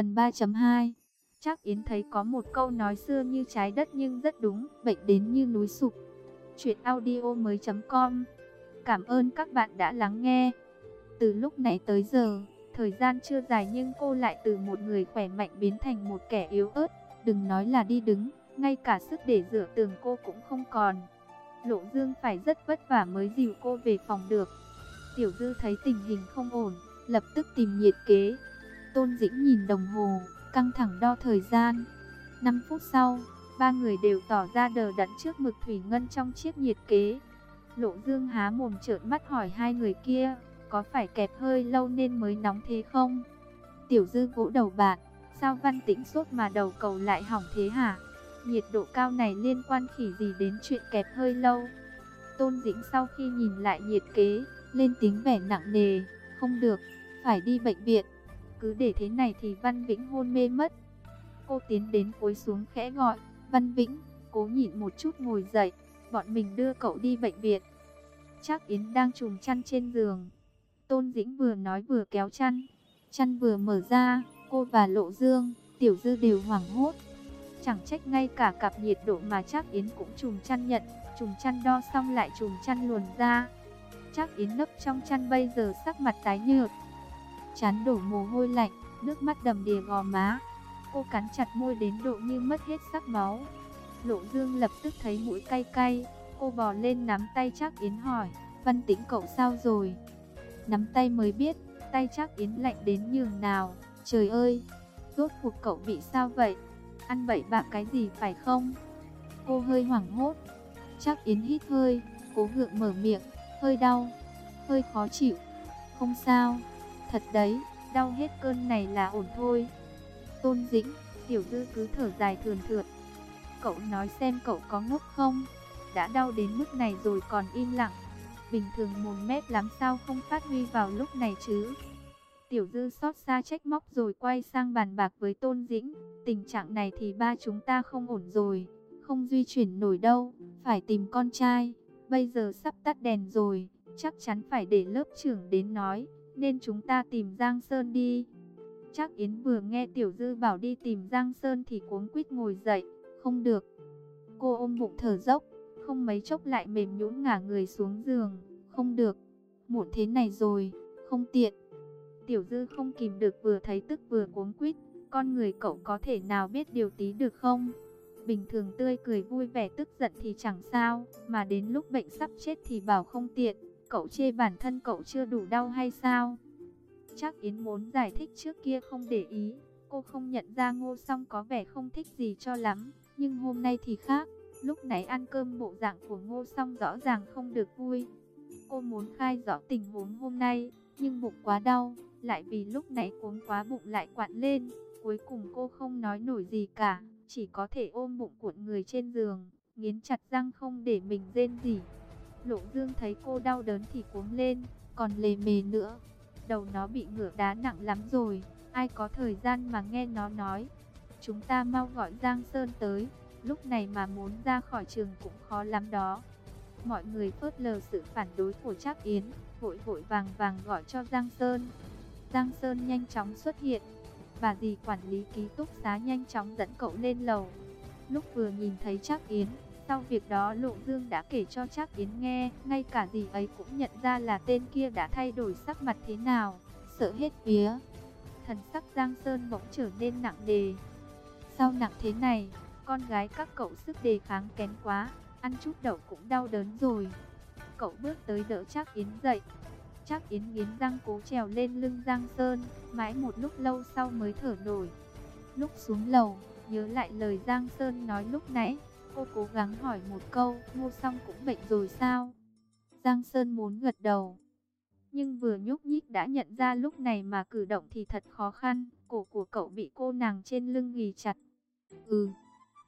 Phần 3.2 Chắc Yến thấy có một câu nói xưa như trái đất nhưng rất đúng, bệnh đến như núi sụp. Chuyện audio mới com Cảm ơn các bạn đã lắng nghe. Từ lúc nãy tới giờ, thời gian chưa dài nhưng cô lại từ một người khỏe mạnh biến thành một kẻ yếu ớt. Đừng nói là đi đứng, ngay cả sức để rửa tường cô cũng không còn. Lộ Dương phải rất vất vả mới dìu cô về phòng được. Tiểu Dư thấy tình hình không ổn, lập tức tìm nhiệt kế. Tôn Dĩnh nhìn đồng hồ, căng thẳng đo thời gian. 5 phút sau, ba người đều tỏ ra đờ đẫn trước mực thủy ngân trong chiếc nhiệt kế. Lộ Dương há mồm trợn mắt hỏi hai người kia, có phải kẹp hơi lâu nên mới nóng thế không? Tiểu Dư vỗ đầu bạn, sao văn tĩnh sốt mà đầu cầu lại hỏng thế hả? Nhiệt độ cao này liên quan khỉ gì đến chuyện kẹp hơi lâu? Tôn Dĩnh sau khi nhìn lại nhiệt kế, lên tiếng vẻ nặng nề, không được, phải đi bệnh viện. Cứ để thế này thì Văn Vĩnh hôn mê mất. Cô tiến đến cúi xuống khẽ gọi, Văn Vĩnh, cố nhịn một chút ngồi dậy, bọn mình đưa cậu đi bệnh viện. Chắc Yến đang trùm chăn trên giường. Tôn Dĩnh vừa nói vừa kéo chăn. Chăn vừa mở ra, cô và Lộ Dương, Tiểu Dư đều hoảng hốt. Chẳng trách ngay cả cặp nhiệt độ mà chắc Yến cũng trùm chăn nhận, trùm chăn đo xong lại trùm chăn luồn ra. Chắc Yến nấp trong chăn bây giờ sắc mặt tái nhợt, chán đổ mồ hôi lạnh, nước mắt đầm đìa gò má. Cô cắn chặt môi đến độ như mất hết sắc máu. Lộ Dương lập tức thấy mũi cay cay, cô bò lên nắm tay chắc Yến hỏi, Văn Tĩnh cậu sao rồi? Nắm tay mới biết, tay chắc Yến lạnh đến nhường nào, trời ơi, rốt cuộc cậu bị sao vậy? Ăn bậy bạ cái gì phải không? Cô hơi hoảng hốt, chắc Yến hít hơi, cố gượng mở miệng, hơi đau, hơi khó chịu, không sao. Thật đấy, đau hết cơn này là ổn thôi. Tôn Dĩnh, tiểu dư cứ thở dài thườn thượt. Cậu nói xem cậu có ngốc không? Đã đau đến mức này rồi còn im lặng. Bình thường mồm mép lắm sao không phát huy vào lúc này chứ? Tiểu dư xót xa trách móc rồi quay sang bàn bạc với Tôn Dĩnh. Tình trạng này thì ba chúng ta không ổn rồi. Không duy chuyển nổi đâu, phải tìm con trai. Bây giờ sắp tắt đèn rồi, chắc chắn phải để lớp trưởng đến nói nên chúng ta tìm Giang Sơn đi. Chắc Yến vừa nghe Tiểu Dư bảo đi tìm Giang Sơn thì cuống quýt ngồi dậy, không được. Cô ôm bụng thở dốc, không mấy chốc lại mềm nhũn ngả người xuống giường, không được. Muộn thế này rồi, không tiện. Tiểu Dư không kìm được vừa thấy tức vừa cuống quýt, con người cậu có thể nào biết điều tí được không? Bình thường tươi cười vui vẻ tức giận thì chẳng sao, mà đến lúc bệnh sắp chết thì bảo không tiện. Cậu chê bản thân cậu chưa đủ đau hay sao? Chắc Yến muốn giải thích trước kia không để ý. Cô không nhận ra ngô song có vẻ không thích gì cho lắm. Nhưng hôm nay thì khác. Lúc nãy ăn cơm bộ dạng của ngô song rõ ràng không được vui. Cô muốn khai rõ tình huống hôm nay. Nhưng bụng quá đau. Lại vì lúc nãy cuống quá bụng lại quặn lên. Cuối cùng cô không nói nổi gì cả. Chỉ có thể ôm bụng cuộn người trên giường. Nghiến chặt răng không để mình rên gì. Lộ Dương thấy cô đau đớn thì cuống lên, còn lề mề nữa. Đầu nó bị ngửa đá nặng lắm rồi, ai có thời gian mà nghe nó nói. Chúng ta mau gọi Giang Sơn tới, lúc này mà muốn ra khỏi trường cũng khó lắm đó. Mọi người phớt lờ sự phản đối của Trác Yến, vội vội vàng vàng gọi cho Giang Sơn. Giang Sơn nhanh chóng xuất hiện. Bà dì quản lý ký túc xá nhanh chóng dẫn cậu lên lầu. Lúc vừa nhìn thấy Trác Yến, sau việc đó Lộ Dương đã kể cho Trác Yến nghe, ngay cả dì ấy cũng nhận ra là tên kia đã thay đổi sắc mặt thế nào, sợ hết vía. Thần sắc Giang Sơn bỗng trở nên nặng đề. Sao nặng thế này, con gái các cậu sức đề kháng kém quá, ăn chút đậu cũng đau đớn rồi. Cậu bước tới đỡ Trác Yến dậy. Trác Yến nghiến răng cố trèo lên lưng Giang Sơn, mãi một lúc lâu sau mới thở nổi. Lúc xuống lầu, nhớ lại lời Giang Sơn nói lúc nãy, Cô cố gắng hỏi một câu, ngô xong cũng bệnh rồi sao? Giang Sơn muốn gật đầu. Nhưng vừa nhúc nhích đã nhận ra lúc này mà cử động thì thật khó khăn. Cổ của cậu bị cô nàng trên lưng ghi chặt. Ừ,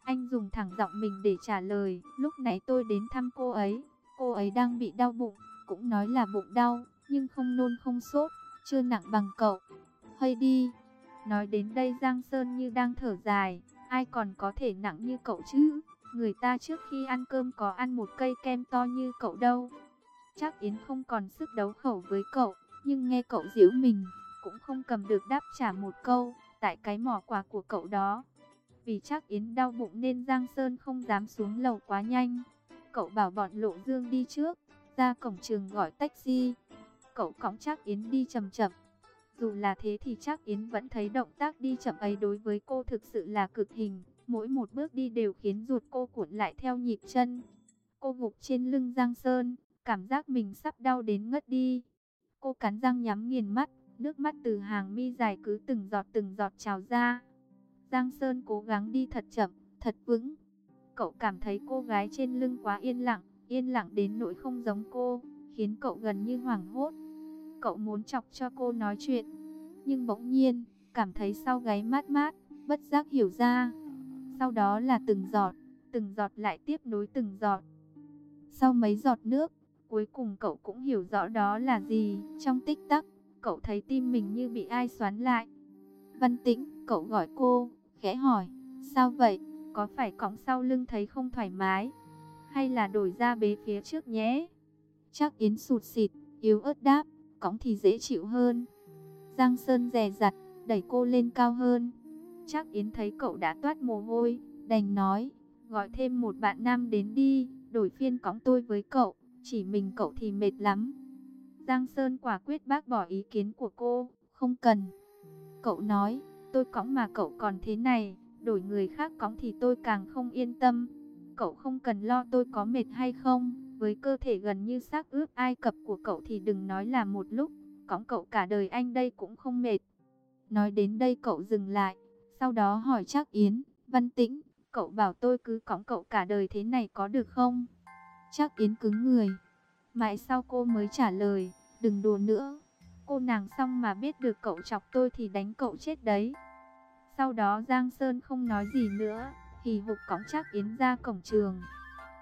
anh dùng thẳng giọng mình để trả lời. Lúc nãy tôi đến thăm cô ấy. Cô ấy đang bị đau bụng. Cũng nói là bụng đau, nhưng không nôn không sốt. Chưa nặng bằng cậu. Hơi đi. Nói đến đây Giang Sơn như đang thở dài. Ai còn có thể nặng như cậu chứ? Người ta trước khi ăn cơm có ăn một cây kem to như cậu đâu. Chắc Yến không còn sức đấu khẩu với cậu, nhưng nghe cậu giễu mình, cũng không cầm được đáp trả một câu. tại cái mỏ quả của cậu đó. Vì chắc Yến đau bụng nên Giang Sơn không dám xuống lầu quá nhanh. Cậu bảo bọn Lộ Dương đi trước, ra cổng trường gọi taxi. Cậu cõng chắc Yến đi chậm chậm. Dù là thế thì chắc Yến vẫn thấy động tác đi chậm ấy đối với cô thực sự là cực hình. Mỗi một bước đi đều khiến ruột cô cuộn lại theo nhịp chân. Cô gục trên lưng Giang Sơn, cảm giác mình sắp đau đến ngất đi. Cô cắn răng nhắm nghiền mắt, nước mắt từ hàng mi dài cứ từng giọt từng giọt trào ra. Giang Sơn cố gắng đi thật chậm, thật vững. Cậu cảm thấy cô gái trên lưng quá yên lặng, yên lặng đến nỗi không giống cô, khiến cậu gần như hoảng hốt. Cậu muốn chọc cho cô nói chuyện, nhưng bỗng nhiên, cảm thấy sau gáy mát mát, bất giác hiểu ra. Sau đó là từng giọt, từng giọt lại tiếp nối từng giọt. Sau mấy giọt nước, cuối cùng cậu cũng hiểu rõ đó là gì. Trong tích tắc, cậu thấy tim mình như bị ai xoắn lại. Văn tĩnh, cậu gọi cô, khẽ hỏi, sao vậy? Có phải cõng sau lưng thấy không thoải mái? Hay là đổi ra bế phía trước nhé? Chắc Yến sụt xịt, yếu ớt đáp, cõng thì dễ chịu hơn. Giang Sơn dè dặt, đẩy cô lên cao hơn. Chắc Yến thấy cậu đã toát mồ hôi, đành nói, gọi thêm một bạn nam đến đi, đổi phiên cõng tôi với cậu, chỉ mình cậu thì mệt lắm. Giang Sơn quả quyết bác bỏ ý kiến của cô, không cần. Cậu nói, tôi cõng mà cậu còn thế này, đổi người khác cõng thì tôi càng không yên tâm. Cậu không cần lo tôi có mệt hay không, với cơ thể gần như xác ướp Ai Cập của cậu thì đừng nói là một lúc, cõng cậu cả đời anh đây cũng không mệt. Nói đến đây cậu dừng lại, sau đó hỏi Trác Yến, Văn Tĩnh, cậu bảo tôi cứ cõng cậu cả đời thế này có được không? Trác Yến cứng người. Mãi sau cô mới trả lời, đừng đùa nữa. Cô nàng xong mà biết được cậu chọc tôi thì đánh cậu chết đấy. Sau đó Giang Sơn không nói gì nữa, hì hục cõng Trác Yến ra cổng trường.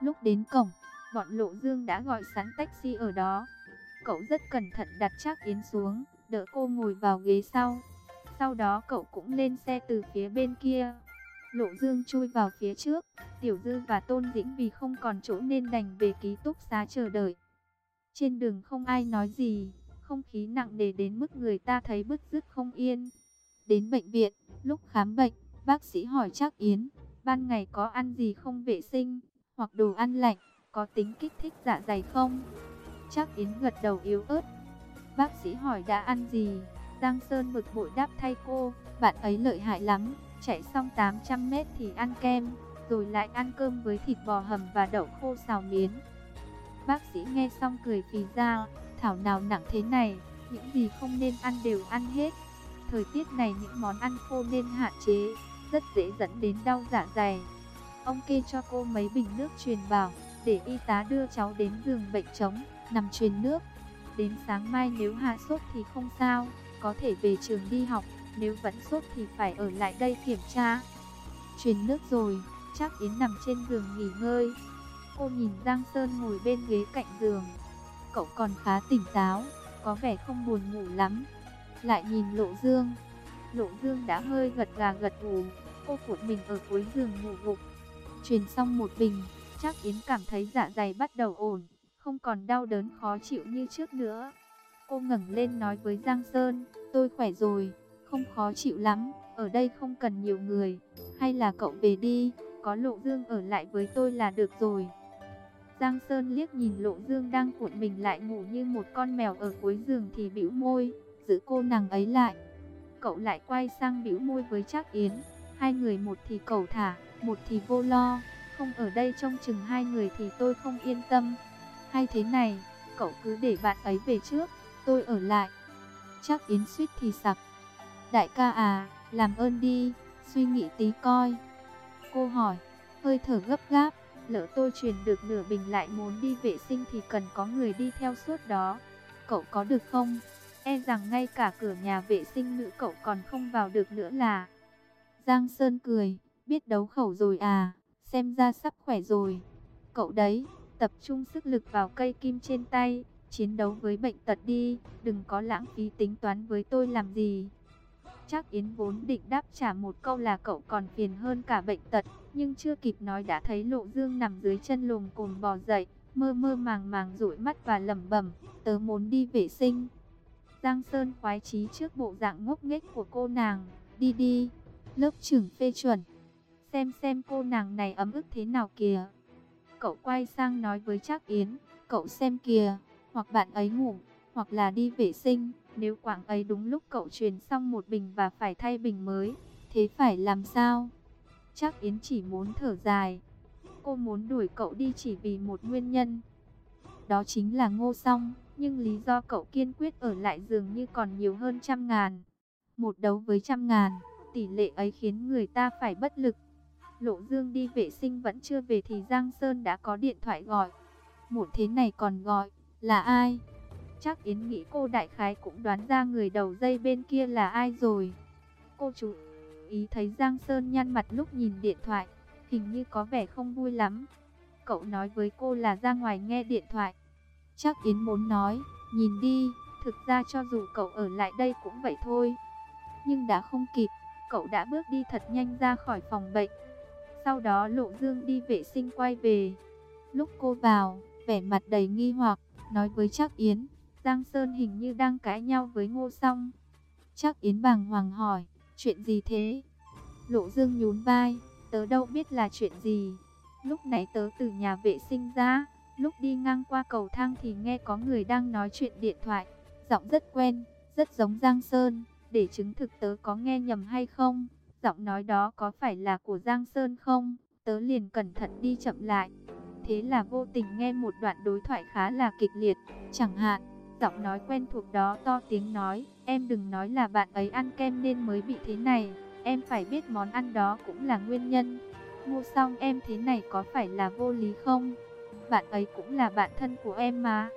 Lúc đến cổng, bọn Lộ Dương đã gọi sẵn taxi ở đó. Cậu rất cẩn thận đặt Trác Yến xuống, đỡ cô ngồi vào ghế sau. Sau đó cậu cũng lên xe từ phía bên kia. Lộ Dương chui vào phía trước, Tiểu Dư và Tôn Dĩnh vì không còn chỗ nên đành về ký túc xá chờ đợi. Trên đường không ai nói gì, không khí nặng nề đến mức người ta thấy bứt rứt không yên. Đến bệnh viện, lúc khám bệnh, bác sĩ hỏi chắc Yến, ban ngày có ăn gì không vệ sinh, hoặc đồ ăn lạnh, có tính kích thích dạ dày không? Chắc Yến gật đầu yếu ớt. Bác sĩ hỏi đã ăn gì? Giang Sơn bực bội đáp thay cô, bạn ấy lợi hại lắm, chạy xong 800 mét thì ăn kem, rồi lại ăn cơm với thịt bò hầm và đậu khô xào miến. Bác sĩ nghe xong cười phì ra, thảo nào nặng thế này, những gì không nên ăn đều ăn hết. Thời tiết này những món ăn khô nên hạn chế, rất dễ dẫn đến đau dạ dày. Ông kê cho cô mấy bình nước truyền vào, để y tá đưa cháu đến giường bệnh trống, nằm truyền nước. Đến sáng mai nếu hạ sốt thì không sao, có thể về trường đi học, nếu vẫn sốt thì phải ở lại đây kiểm tra. Truyền nước rồi, chắc Yến nằm trên giường nghỉ ngơi. Cô nhìn Giang Sơn ngồi bên ghế cạnh giường. Cậu còn khá tỉnh táo, có vẻ không buồn ngủ lắm. Lại nhìn Lộ Dương. Lộ Dương đã hơi gật gà gật gù, cô cuộn mình ở cuối giường ngủ gục. Truyền xong một bình, chắc Yến cảm thấy dạ dày bắt đầu ổn, không còn đau đớn khó chịu như trước nữa. Cô ngẩng lên nói với Giang Sơn, tôi khỏe rồi, không khó chịu lắm, ở đây không cần nhiều người, hay là cậu về đi, có Lộ Dương ở lại với tôi là được rồi. Giang Sơn liếc nhìn Lộ Dương đang cuộn mình lại ngủ như một con mèo ở cuối giường thì bĩu môi, giữ cô nàng ấy lại. Cậu lại quay sang bĩu môi với Trác Yến, hai người một thì cầu thả, một thì vô lo, không ở đây trông chừng hai người thì tôi không yên tâm. Hay thế này, cậu cứ để bạn ấy về trước, tôi ở lại. chắc Yến suýt thì sặc. Đại ca à, làm ơn đi, suy nghĩ tí coi. Cô hỏi, hơi thở gấp gáp, lỡ tôi truyền được nửa bình lại muốn đi vệ sinh thì cần có người đi theo suốt đó. Cậu có được không? E rằng ngay cả cửa nhà vệ sinh nữ cậu còn không vào được nữa là. Giang Sơn cười, biết đấu khẩu rồi à, xem ra sắp khỏe rồi. Cậu đấy, tập trung sức lực vào cây kim trên tay, chiến đấu với bệnh tật đi, đừng có lãng phí tính toán với tôi làm gì. Chắc Yến vốn định đáp trả một câu là cậu còn phiền hơn cả bệnh tật, nhưng chưa kịp nói đã thấy Lộ Dương nằm dưới chân lùm cồn bò dậy, mơ mơ màng màng dụi mắt và lẩm bẩm, tớ muốn đi vệ sinh. Giang Sơn khoái chí trước bộ dạng ngốc nghếch của cô nàng, đi đi. Lớp trưởng phê chuẩn. Xem xem cô nàng này ấm ức thế nào kìa. Cậu quay sang nói với Trác Yến, cậu xem kìa, hoặc bạn ấy ngủ, hoặc là đi vệ sinh. Nếu quảng ấy đúng lúc cậu truyền xong một bình và phải thay bình mới, thế phải làm sao? chắc Yến chỉ muốn thở dài. Cô muốn đuổi cậu đi chỉ vì một nguyên nhân. Đó chính là ngô song, nhưng lý do cậu kiên quyết ở lại dường như còn nhiều hơn trăm ngàn. Một đấu với trăm ngàn, tỷ lệ ấy khiến người ta phải bất lực. Lộ Dương đi vệ sinh vẫn chưa về thì Giang Sơn đã có điện thoại gọi. muộn thế này còn gọi, là ai? Chắc Yến nghĩ cô đại khái cũng đoán ra người đầu dây bên kia là ai rồi. Cô chú ý thấy Giang Sơn nhăn mặt lúc nhìn điện thoại, hình như có vẻ không vui lắm. Cậu nói với cô là ra ngoài nghe điện thoại. Chắc Yến muốn nói, nhìn đi, thực ra cho dù cậu ở lại đây cũng vậy thôi. Nhưng đã không kịp, cậu đã bước đi thật nhanh ra khỏi phòng bệnh. Sau đó Lộ Dương đi vệ sinh quay về. Lúc cô vào, vẻ mặt đầy nghi hoặc, nói với Trác Yến, Giang Sơn hình như đang cãi nhau với Ngô Song. Trác Yến bàng hoàng hỏi, chuyện gì thế? Lộ Dương nhún vai, tớ đâu biết là chuyện gì. Lúc nãy tớ từ nhà vệ sinh ra, lúc đi ngang qua cầu thang thì nghe có người đang nói chuyện điện thoại. Giọng rất quen, rất giống Giang Sơn, để chứng thực tớ có nghe nhầm hay không. Giọng nói đó có phải là của Giang Sơn không? Tớ liền cẩn thận đi chậm lại. Thế là vô tình nghe một đoạn đối thoại khá là kịch liệt. Chẳng hạn, giọng nói quen thuộc đó to tiếng nói, em đừng nói là bạn ấy ăn kem nên mới bị thế này. Em phải biết món ăn đó cũng là nguyên nhân. Mua xong em thế này có phải là vô lý không? Bạn ấy cũng là bạn thân của em mà.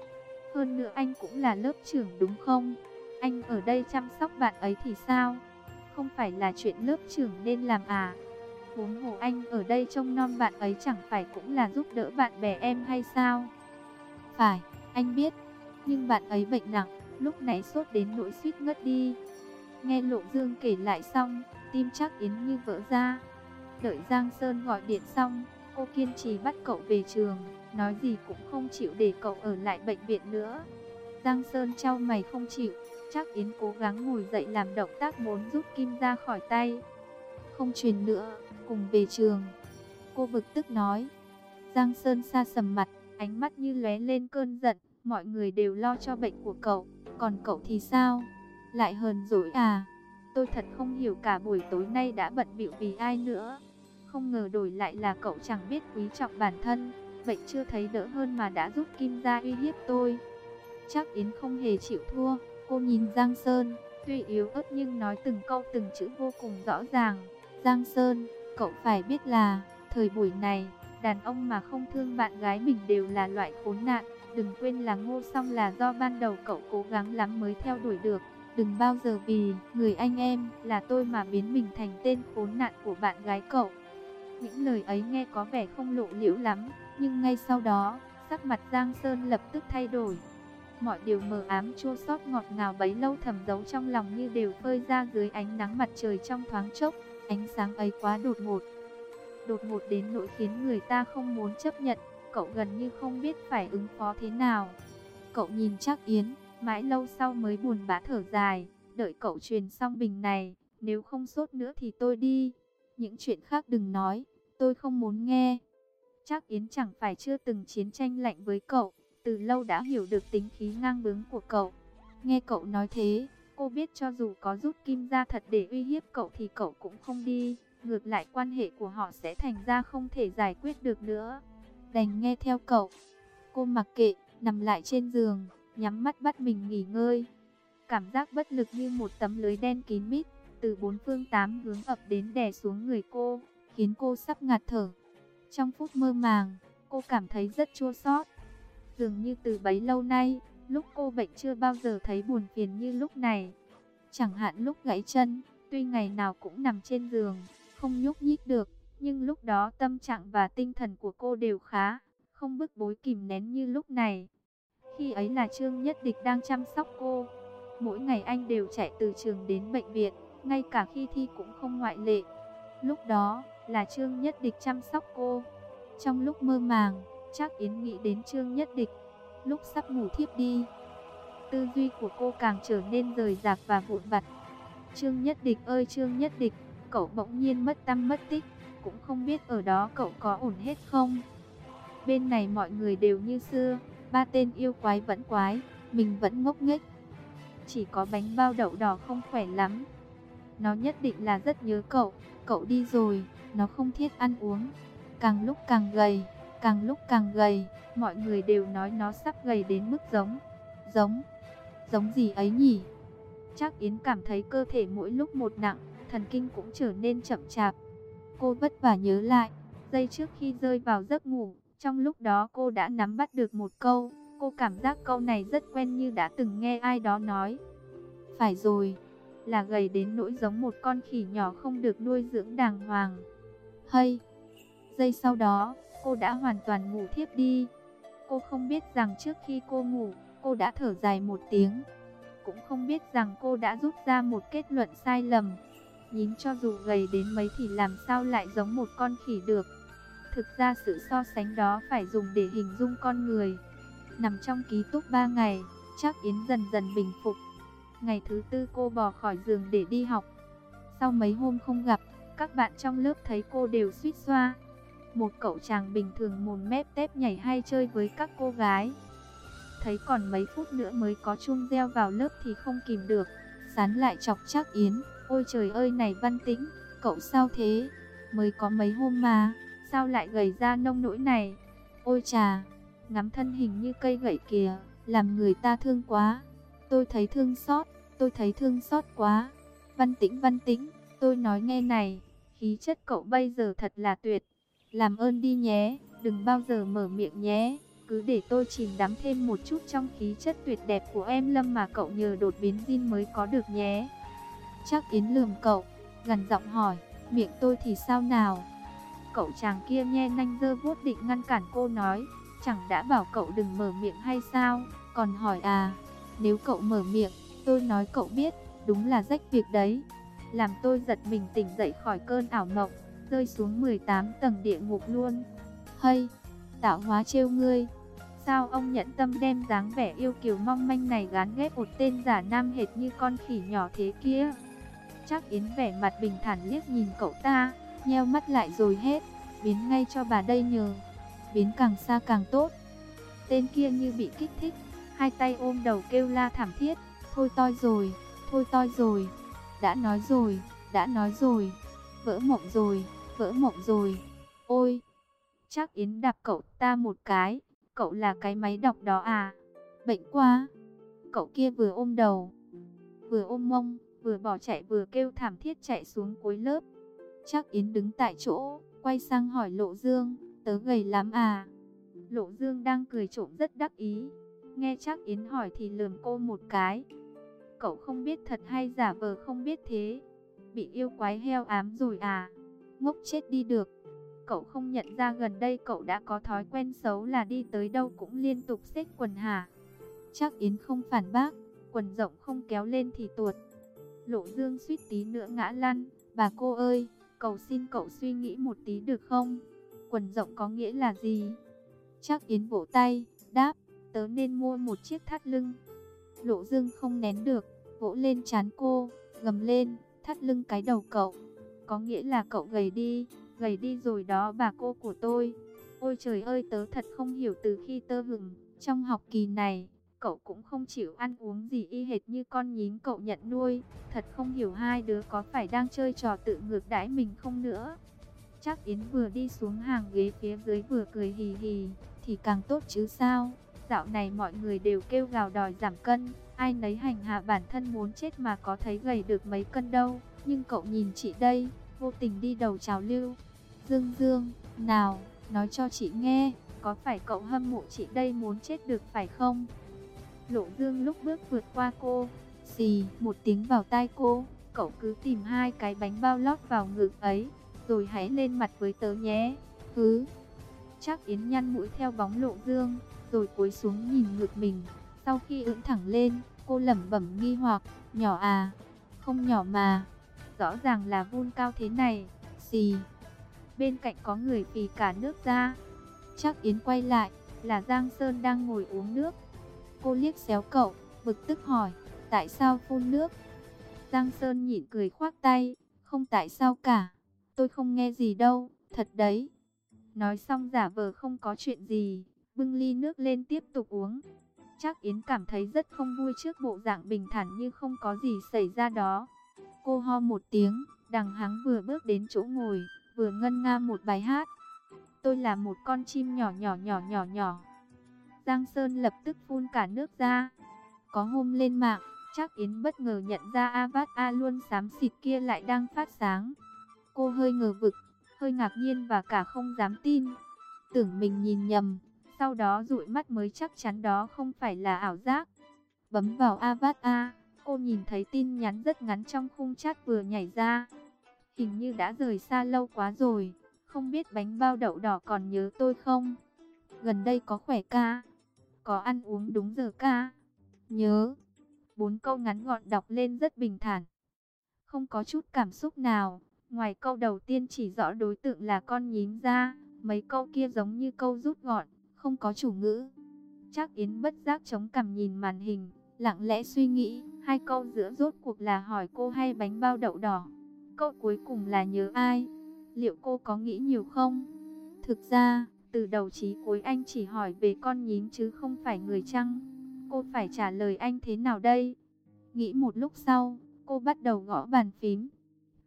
Hơn nữa anh cũng là lớp trưởng đúng không? Anh ở đây chăm sóc bạn ấy thì sao? Không phải là chuyện lớp trưởng nên làm à? Huống hồ anh ở đây trông non bạn ấy chẳng phải cũng là giúp đỡ bạn bè em hay sao? Phải, anh biết. Nhưng bạn ấy bệnh nặng, lúc nãy sốt đến nỗi suýt ngất đi. Nghe Lộ Dương kể lại xong, tim chắc Yến như vỡ ra. Đợi Giang Sơn gọi điện xong, cô kiên trì bắt cậu về trường, nói gì cũng không chịu để cậu ở lại bệnh viện nữa. Giang Sơn trao mày không chịu, chắc Yến cố gắng ngồi dậy làm động tác muốn rút kim ra khỏi tay. Không truyền nữa, cùng về trường. Cô bực tức nói. Giang Sơn xa sầm mặt, ánh mắt như lóe lên cơn giận. Mọi người đều lo cho bệnh của cậu, còn cậu thì sao? Lại hờn dỗi à? Tôi thật không hiểu cả buổi tối nay đã bận bịu vì ai nữa. Không ngờ đổi lại là cậu chẳng biết quý trọng bản thân. Bệnh chưa thấy đỡ hơn mà đã giúp Kim ra uy hiếp tôi. Chắc Yến không hề chịu thua. Cô nhìn Giang Sơn, tuy yếu ớt nhưng nói từng câu từng chữ vô cùng rõ ràng. Giang Sơn, cậu phải biết là, thời buổi này, đàn ông mà không thương bạn gái mình đều là loại khốn nạn. Đừng quên là ngô song là do ban đầu cậu cố gắng lắm mới theo đuổi được. Đừng bao giờ vì người anh em là tôi mà biến mình thành tên khốn nạn của bạn gái cậu. Những lời ấy nghe có vẻ không lộ liễu lắm, nhưng ngay sau đó, sắc mặt Giang Sơn lập tức thay đổi. Mọi điều mờ ám chua xót ngọt ngào bấy lâu thầm giấu trong lòng như đều phơi ra dưới ánh nắng mặt trời trong thoáng chốc. Ánh sáng ấy quá đột ngột. Đột ngột đến nỗi khiến người ta không muốn chấp nhận, cậu gần như không biết phải ứng phó thế nào. Cậu nhìn chắc Yến, mãi lâu sau mới buồn bã thở dài, đợi cậu truyền xong bình này, nếu không sốt nữa thì tôi đi. Những chuyện khác đừng nói, tôi không muốn nghe. Chắc Yến chẳng phải chưa từng chiến tranh lạnh với cậu, từ lâu đã hiểu được tính khí ngang bướng của cậu. Nghe cậu nói thế, cô biết cho dù có rút kim ra thật để uy hiếp cậu thì cậu cũng không đi. Ngược lại quan hệ của họ sẽ thành ra không thể giải quyết được nữa. Đành nghe theo cậu. Cô mặc kệ, nằm lại trên giường, nhắm mắt bắt mình nghỉ ngơi. Cảm giác bất lực như một tấm lưới đen kín mít, từ bốn phương tám hướng ập đến đè xuống người cô, khiến cô sắp ngạt thở. Trong phút mơ màng, cô cảm thấy rất chua xót. Dường như từ bấy lâu nay, lúc cô bệnh chưa bao giờ thấy buồn phiền như lúc này. Chẳng hạn lúc gãy chân, tuy ngày nào cũng nằm trên giường, không nhúc nhích được, nhưng lúc đó tâm trạng và tinh thần của cô đều khá, không bức bối kìm nén như lúc này. Khi ấy là Trương Nhất Địch đang chăm sóc cô. Mỗi ngày anh đều chạy từ trường đến bệnh viện, ngay cả khi thi cũng không ngoại lệ. Lúc đó là Trương Nhất Địch chăm sóc cô. Trong lúc mơ màng, chắc Yến nghĩ đến Trương Nhất Địch. Lúc sắp ngủ thiếp đi, tư duy của cô càng trở nên rời rạc và vụn vặt. Trương Nhất Địch ơi Trương Nhất Địch, cậu bỗng nhiên mất tâm mất tích, cũng không biết ở đó cậu có ổn hết không. Bên này mọi người đều như xưa, ba tên yêu quái vẫn quái, mình vẫn ngốc nghếch. Chỉ có bánh bao đậu đỏ không khỏe lắm. Nó nhất định là rất nhớ cậu, cậu đi rồi, nó không thiết ăn uống. Càng lúc càng gầy, càng lúc càng gầy, mọi người đều nói nó sắp gầy đến mức giống. Giống, giống gì ấy nhỉ? Chắc Yến cảm thấy cơ thể mỗi lúc một nặng, thần kinh cũng trở nên chậm chạp. Cô vất vả nhớ lại, giây trước khi rơi vào giấc ngủ, trong lúc đó cô đã nắm bắt được một câu, cô cảm giác câu này rất quen như đã từng nghe ai đó nói. Phải rồi, là gầy đến nỗi giống một con khỉ nhỏ không được nuôi dưỡng đàng hoàng. Hay, giây sau đó, cô đã hoàn toàn ngủ thiếp đi. Cô không biết rằng trước khi cô ngủ, cô đã thở dài một tiếng. Cũng không biết rằng cô đã rút ra một kết luận sai lầm. Nhìn cho dù gầy đến mấy thì làm sao lại giống một con khỉ được. Thực ra sự so sánh đó phải dùng để hình dung con người. Nằm trong ký túc 3 ngày, chắc Yến dần dần bình phục. Ngày thứ tư cô bò khỏi giường để đi học. Sau mấy hôm không gặp, các bạn trong lớp thấy cô đều suýt xoa. Một cậu chàng bình thường mồm mép tép nhảy hay chơi với các cô gái. Thấy còn mấy phút nữa mới có chuông reo vào lớp thì không kìm được. Sán lại chọc chắc Yến. Ôi trời ơi này văn tĩnh, cậu sao thế? Mới có mấy hôm mà, sao lại gầy ra nông nỗi này? Ôi trà ngắm thân hình như cây gậy kìa, làm người ta thương quá. Tôi thấy thương xót, tôi thấy thương xót quá. Văn tĩnh văn tĩnh, tôi nói nghe này, khí chất cậu bây giờ thật là tuyệt. Làm ơn đi nhé, đừng bao giờ mở miệng nhé. Cứ để tôi chìm đắm thêm một chút trong khí chất tuyệt đẹp của em Lâm mà cậu nhờ đột biến zin mới có được nhé. Chắc Yến lườm cậu, gần giọng hỏi, miệng tôi thì sao nào? Cậu chàng kia nhe nanh dơ vuốt định ngăn cản cô nói, chẳng đã bảo cậu đừng mở miệng hay sao, còn hỏi à, nếu cậu mở miệng, tôi nói cậu biết, đúng là rách việc đấy. Làm tôi giật mình tỉnh dậy khỏi cơn ảo mộng, rơi xuống 18 tầng địa ngục luôn. Hây, tạo hóa trêu ngươi. Sao ông nhận tâm đem dáng vẻ yêu kiều mong manh này gán ghép một tên giả nam hệt như con khỉ nhỏ thế kia? Chắc Yến vẻ mặt bình thản liếc nhìn cậu ta, nheo mắt lại rồi hết, biến ngay cho bà đây nhờ. Biến càng xa càng tốt. Tên kia như bị kích thích, hai tay ôm đầu kêu la thảm thiết, thôi toi rồi, thôi toi rồi, đã nói rồi, đã nói rồi, vỡ mộng rồi, vỡ mộng rồi, ôi. Chắc Yến đạp cậu ta một cái, cậu là cái máy đọc đó à, bệnh quá. Cậu kia vừa ôm đầu, vừa ôm mông, vừa bỏ chạy vừa kêu thảm thiết chạy xuống cuối lớp. Chắc Yến đứng tại chỗ, quay sang hỏi Lộ Dương, tớ gầy lắm à? Lộ Dương đang cười trộm rất đắc ý. Nghe chắc Yến hỏi thì lườm cô một cái. Cậu không biết thật hay giả vờ không biết thế. Bị yêu quái heo ám rồi à? Ngốc chết đi được. Cậu không nhận ra gần đây cậu đã có thói quen xấu là đi tới đâu cũng liên tục xếp quần hả? Chắc Yến không phản bác, quần rộng không kéo lên thì tuột. Lộ Dương suýt tí nữa ngã lăn. Bà cô ơi, cầu xin cậu suy nghĩ một tí được không? Quần rộng có nghĩa là gì? Chắc Yến vỗ tay, đáp, tớ nên mua một chiếc thắt lưng. Lộ Dương không nén được, vỗ lên chán cô, gầm lên, thắt lưng cái đầu cậu. Có nghĩa là cậu gầy đi, gầy đi rồi đó bà cô của tôi. Ôi trời ơi tớ thật không hiểu từ khi tơ hừng, trong học kỳ này, cậu cũng không chịu ăn uống gì y hệt như con nhím cậu nhận nuôi. Thật không hiểu hai đứa có phải đang chơi trò tự ngược đãi mình không nữa. Chắc Yến vừa đi xuống hàng ghế phía dưới vừa cười hì hì, thì càng tốt chứ sao. Dạo này mọi người đều kêu gào đòi giảm cân, ai nấy hành hạ bản thân muốn chết mà có thấy gầy được mấy cân đâu. Nhưng cậu nhìn chị đây, vô tình đi đầu trào lưu. Dương Dương, nào, nói cho chị nghe, có phải cậu hâm mộ chị đây muốn chết được phải không? Lộ Dương lúc bước vượt qua cô, xì một tiếng vào tai cô, cậu cứ tìm hai cái bánh bao lót vào ngực ấy, rồi hãy lên mặt với tớ nhé. Hứ. Chắc Yến nhăn mũi theo bóng Lộ Dương, rồi cúi xuống nhìn ngực mình. Sau khi ưỡn thẳng lên, cô lẩm bẩm nghi hoặc, nhỏ à, không nhỏ mà, rõ ràng là vun cao thế này. Xì. Bên cạnh có người phì cả nước ra. Chắc Yến quay lại, là Giang Sơn đang ngồi uống nước. Cô liếc xéo cậu, bực tức hỏi, tại sao phun nước? Giang Sơn nhịn cười khoác tay, không tại sao cả, tôi không nghe gì đâu, thật đấy. Nói xong giả vờ không có chuyện gì, bưng ly nước lên tiếp tục uống. Chắc Yến cảm thấy rất không vui trước bộ dạng bình thản như không có gì xảy ra đó. Cô ho một tiếng, đằng hắng vừa bước đến chỗ ngồi, vừa ngân nga một bài hát. Tôi là một con chim nhỏ nhỏ nhỏ nhỏ nhỏ. Giang Sơn lập tức phun cả nước ra. Có hôm lên mạng, chắc Yến bất ngờ nhận ra avatar luôn xám xịt kia lại đang phát sáng. Cô hơi ngờ vực, hơi ngạc nhiên và cả không dám tin. Tưởng mình nhìn nhầm, sau đó dụi mắt mới chắc chắn đó không phải là ảo giác. Bấm vào avatar, cô nhìn thấy tin nhắn rất ngắn trong khung chat vừa nhảy ra. Hình như đã rời xa lâu quá rồi, không biết bánh bao đậu đỏ còn nhớ tôi không? Gần đây có khỏe ca? Có ăn uống đúng giờ ca? Nhớ. Bốn câu ngắn gọn đọc lên rất bình thản. Không có chút cảm xúc nào, ngoài câu đầu tiên chỉ rõ đối tượng là con nhím ra, mấy câu kia giống như câu rút gọn, không có chủ ngữ. Chắc Yến bất giác chống cằm nhìn màn hình, lặng lẽ suy nghĩ, hai câu giữa rốt cuộc là hỏi cô hay bánh bao đậu đỏ. Câu cuối cùng là nhớ ai? Liệu cô có nghĩ nhiều không? Thực ra, từ đầu chí cuối anh chỉ hỏi về con nhím chứ không phải người chăng? Cô phải trả lời anh thế nào đây? Nghĩ một lúc sau, cô bắt đầu gõ bàn phím.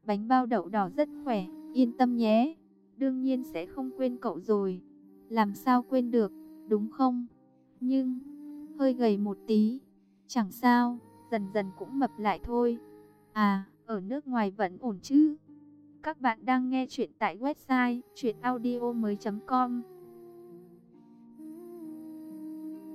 Bánh bao đậu đỏ rất khỏe, yên tâm nhé. Đương nhiên sẽ không quên cậu rồi. Làm sao quên được, đúng không? Nhưng, hơi gầy một tí, chẳng sao, dần dần cũng mập lại thôi. À, ở nước ngoài vẫn ổn chứ? Các bạn đang nghe chuyện tại website chuyenaudio.com